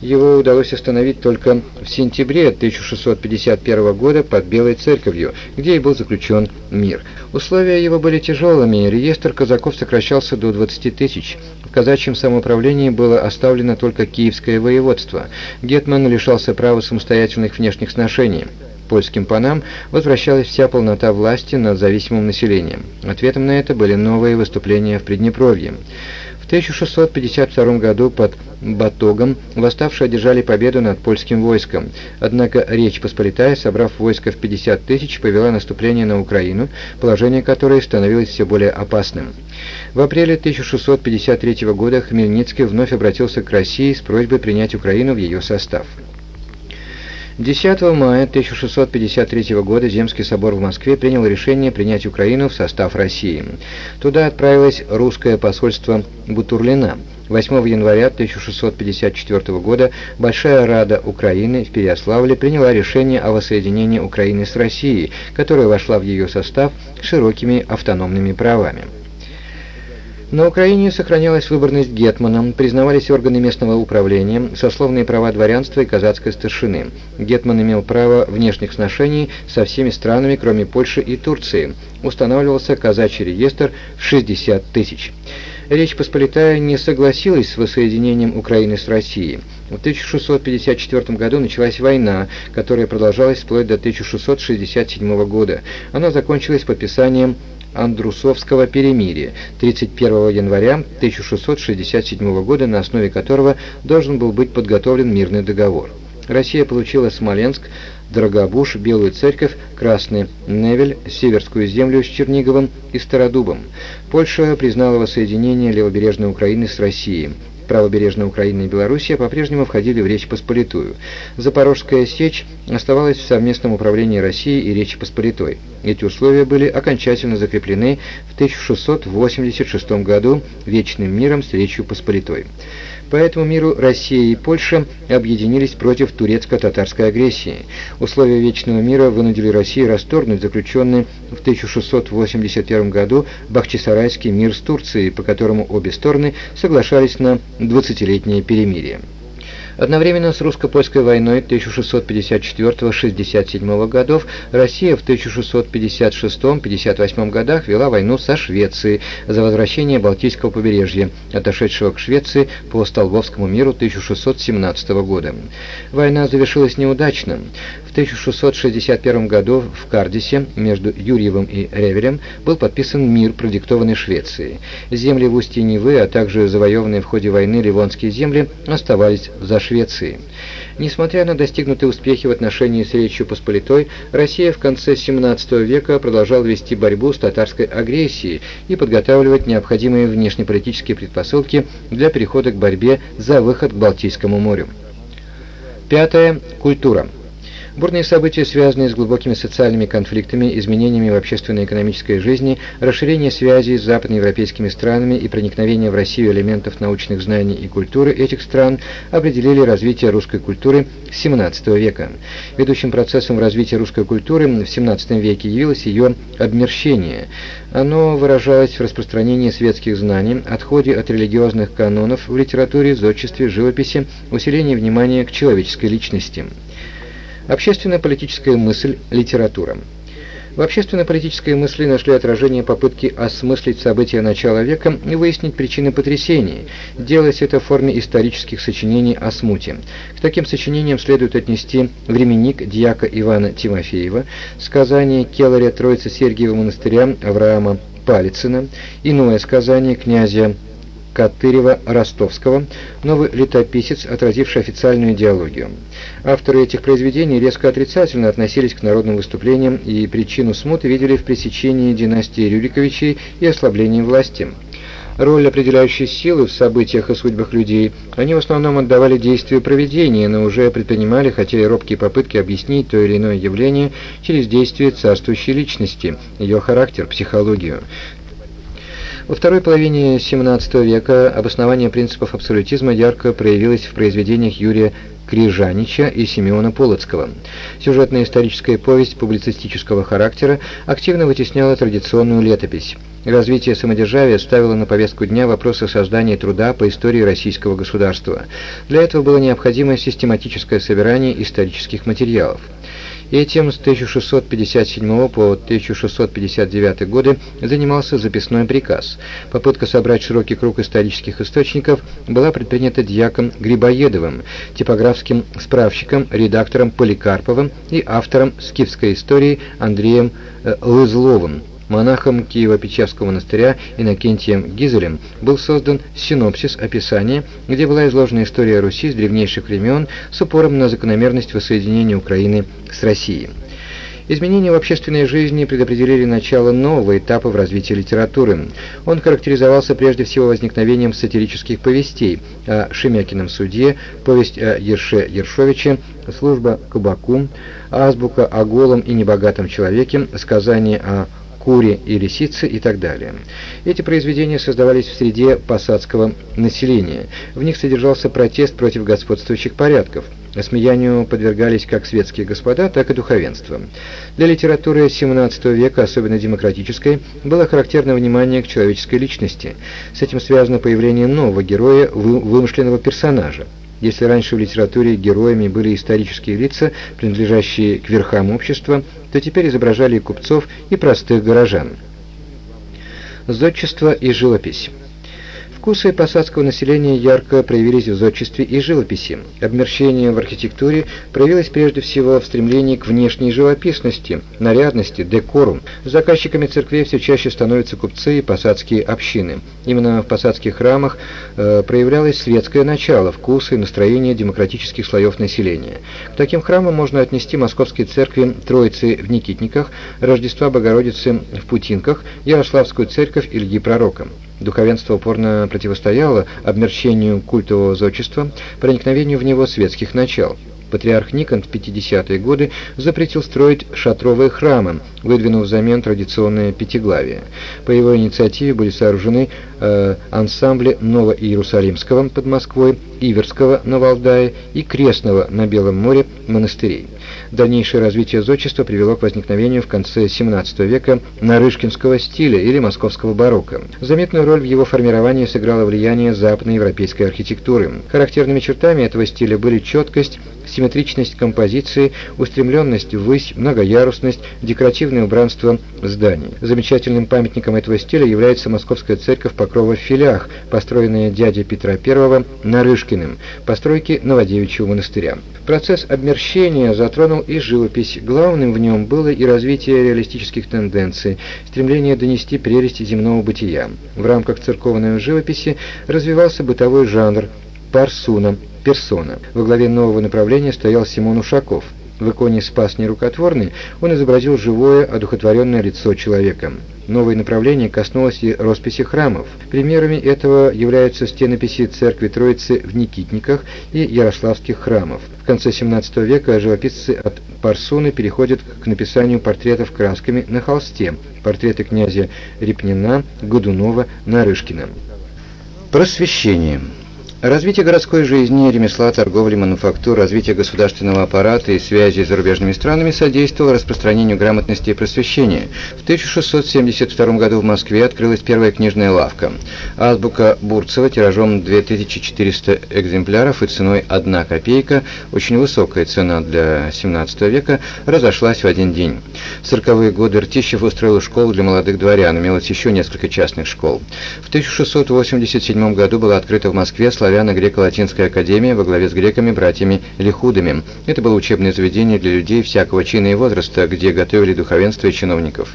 Его удалось остановить только в сентябре 1651 года под Белой Церковью, где и был заключен мир. Условия его были тяжелыми, реестр казаков сокращался до 20 тысяч. В казачьем самоуправлении было оставлено только Киевское воеводство. Гетман лишался права самостоятельных внешних сношений польским панам возвращалась вся полнота власти над зависимым населением. Ответом на это были новые выступления в Приднепровье. В 1652 году под Батогом восставшие одержали победу над польским войском. Однако Речь Посполитая, собрав войско в 50 тысяч, повела наступление на Украину, положение которой становилось все более опасным. В апреле 1653 года Хмельницкий вновь обратился к России с просьбой принять Украину в ее состав. 10 мая 1653 года Земский собор в Москве принял решение принять Украину в состав России. Туда отправилось русское посольство Бутурлина. 8 января 1654 года Большая Рада Украины в Переяславле приняла решение о воссоединении Украины с Россией, которая вошла в ее состав широкими автономными правами. На Украине сохранялась выборность гетманом, признавались органы местного управления, сословные права дворянства и казацкой старшины. Гетман имел право внешних сношений со всеми странами, кроме Польши и Турции. Устанавливался казачий реестр в 60 тысяч. Речь Посполитая не согласилась с воссоединением Украины с Россией. В 1654 году началась война, которая продолжалась вплоть до 1667 года. Она закончилась подписанием Андрусовского перемирия 31 января 1667 года, на основе которого должен был быть подготовлен мирный договор. Россия получила Смоленск, Драгобуш, Белую Церковь, Красный Невель, Северскую землю с Черниговым и Стародубом. Польша признала воссоединение левобережной Украины с Россией правобережная Украина и Белоруссия по-прежнему входили в Речь Посполитую. Запорожская сечь оставалась в совместном управлении России и Речи Посполитой. Эти условия были окончательно закреплены в 1686 году Вечным миром с Речью Посполитой. По этому миру Россия и Польша объединились против турецко-татарской агрессии. Условия Вечного мира вынудили Россию расторгнуть заключенный в 1681 году Бахчисарайский мир с Турцией, по которому обе стороны соглашались на 20-летнее перемирие. Одновременно с русско-польской войной 1654-67 годов Россия в 1656-58 годах вела войну со Швецией за возвращение Балтийского побережья, отошедшего к Швеции по Столбовскому миру 1617 года. Война завершилась неудачно. В 1661 году в Кардисе между Юрьевым и Ревелем был подписан мир, продиктованный Швецией. Земли в устье Невы, а также завоеванные в ходе войны ливонские земли оставались за Швеции. Несмотря на достигнутые успехи в отношении с Речью Посполитой, Россия в конце XVII века продолжала вести борьбу с татарской агрессией и подготавливать необходимые внешнеполитические предпосылки для перехода к борьбе за выход к Балтийскому морю. Пятое. Культура. Бурные события, связанные с глубокими социальными конфликтами, изменениями в общественно-экономической жизни, расширение связей с западноевропейскими странами и проникновение в Россию элементов научных знаний и культуры этих стран определили развитие русской культуры XVII века. Ведущим процессом в развитии русской культуры в XVII веке явилось ее обмерщение. Оно выражалось в распространении светских знаний, отходе от религиозных канонов в литературе, зодчестве, живописи, усилении внимания к человеческой личности. Общественно-политическая мысль, литература. В общественно-политической мысли нашли отражение попытки осмыслить события начала века и выяснить причины потрясений. Делалось это в форме исторических сочинений о смуте. К таким сочинениям следует отнести «Временник» дьяка Ивана Тимофеева, сказание Келаря Троицы Сергиева монастыря Авраама Палицына, иное сказание князя Катырева-Ростовского, новый летописец, отразивший официальную идеологию. Авторы этих произведений резко отрицательно относились к народным выступлениям и причину смуты видели в пресечении династии Рюриковичей и ослаблении власти. Роль определяющей силы в событиях и судьбах людей они в основном отдавали действию проведения, но уже предпринимали, хотя и робкие попытки объяснить то или иное явление через действие царствующей личности, ее характер, психологию. Во второй половине XVII века обоснование принципов абсолютизма ярко проявилось в произведениях Юрия Крижанича и Симеона Полоцкого. Сюжетная историческая повесть публицистического характера активно вытесняла традиционную летопись. развитие самодержавия ставило на повестку дня вопросы создания труда по истории российского государства. Для этого было необходимо систематическое собирание исторических материалов. Этим с 1657 по 1659 годы занимался записной приказ. Попытка собрать широкий круг исторических источников была предпринята дьяком Грибоедовым, типографским справщиком, редактором Поликарповым и автором скифской истории Андреем э, Лызловым монахом Киево-Печерского монастыря Иннокентием Гизелем был создан синопсис описания, где была изложена история Руси с древнейших времен с упором на закономерность воссоединения Украины с Россией. Изменения в общественной жизни предопределили начало нового этапа в развитии литературы. Он характеризовался прежде всего возникновением сатирических повестей о Шемякином суде, повесть о Ерше Ершовиче, служба Кабаку, азбука о голом и небогатом человеке, сказание о куре и лисице и так далее. Эти произведения создавались в среде посадского населения. В них содержался протест против господствующих порядков. Осмеянию подвергались как светские господа, так и духовенство. Для литературы XVII века, особенно демократической, было характерно внимание к человеческой личности. С этим связано появление нового героя, вымышленного персонажа. Если раньше в литературе героями были исторические лица, принадлежащие к верхам общества, то теперь изображали и купцов, и простых горожан. Зодчество и живопись Вкусы посадского населения ярко проявились в зодчестве и живописи. Обмерщение в архитектуре проявилось прежде всего в стремлении к внешней живописности, нарядности, декору. Заказчиками церквей все чаще становятся купцы и посадские общины. Именно в посадских храмах э, проявлялось светское начало, вкусы и настроение демократических слоев населения. К таким храмам можно отнести московские церкви Троицы в Никитниках, Рождества Богородицы в Путинках, Ярославскую церковь Ильи Пророка. Духовенство упорно противостояло обмерщению культового зодчества, проникновению в него светских начал. Патриарх Никон в 50-е годы запретил строить шатровые храмы, выдвинув взамен традиционное пятиглавие. По его инициативе были сооружены э, ансамбли Ново-Иерусалимского под Москвой, Иверского на Валдае и Крестного на Белом море монастырей. Дальнейшее развитие зодчества привело к возникновению в конце XVII века нарышкинского стиля или московского барокко. Заметную роль в его формировании сыграло влияние западноевропейской архитектуры. Характерными чертами этого стиля были четкость, симметричность композиции, устремленность ввысь, многоярусность, декоративное убранство зданий. Замечательным памятником этого стиля является Московская церковь Покрова в Филях, построенная дядей Петра I Нарышкиным, постройки Новодевичьего монастыря. Процесс обмерщения затронул и живопись. Главным в нем было и развитие реалистических тенденций, стремление донести прелести земного бытия. В рамках церковной живописи развивался бытовой жанр парсуна, персона. Во главе нового направления стоял Симон Ушаков. В иконе «Спас нерукотворный» он изобразил живое, одухотворенное лицо человека. Новое направление коснулось и росписи храмов. Примерами этого являются стенописи церкви Троицы в Никитниках и Ярославских храмов. В конце XVII века живописцы от Парсуны переходят к написанию портретов красками на холсте. Портреты князя Репнина, Годунова, Нарышкина. Просвещение. Развитие городской жизни, ремесла, торговли, мануфактур, развитие государственного аппарата и связи с зарубежными странами содействовало распространению грамотности и просвещения. В 1672 году в Москве открылась первая книжная лавка. Азбука Бурцева тиражом 2400 экземпляров и ценой 1 копейка, очень высокая цена для 17 века, разошлась в один день. В 40-е годы Ртищев устроил школу для молодых дворян, имелось еще несколько частных школ. В 1687 году была открыта в Москве славяно-греко-латинская академия во главе с греками-братьями Лихудами. Это было учебное заведение для людей всякого чина и возраста, где готовили духовенство и чиновников.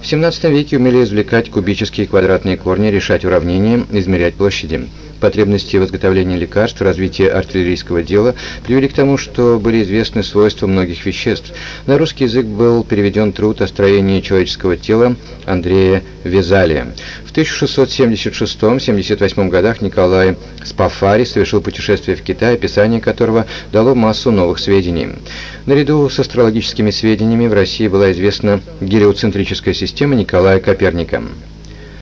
В XVII веке умели извлекать кубические и квадратные корни, решать уравнения, измерять площади. Потребности в изготовлении лекарств, развитие артиллерийского дела привели к тому, что были известны свойства многих веществ. На русский язык был переведен труд о строении человеческого тела Андрея Вязалия. В 1676-78 годах Николай Спафари совершил путешествие в Китай, описание которого дало массу новых сведений. Наряду с астрологическими сведениями в России была известна гелиоцентрическая система Николая Коперника.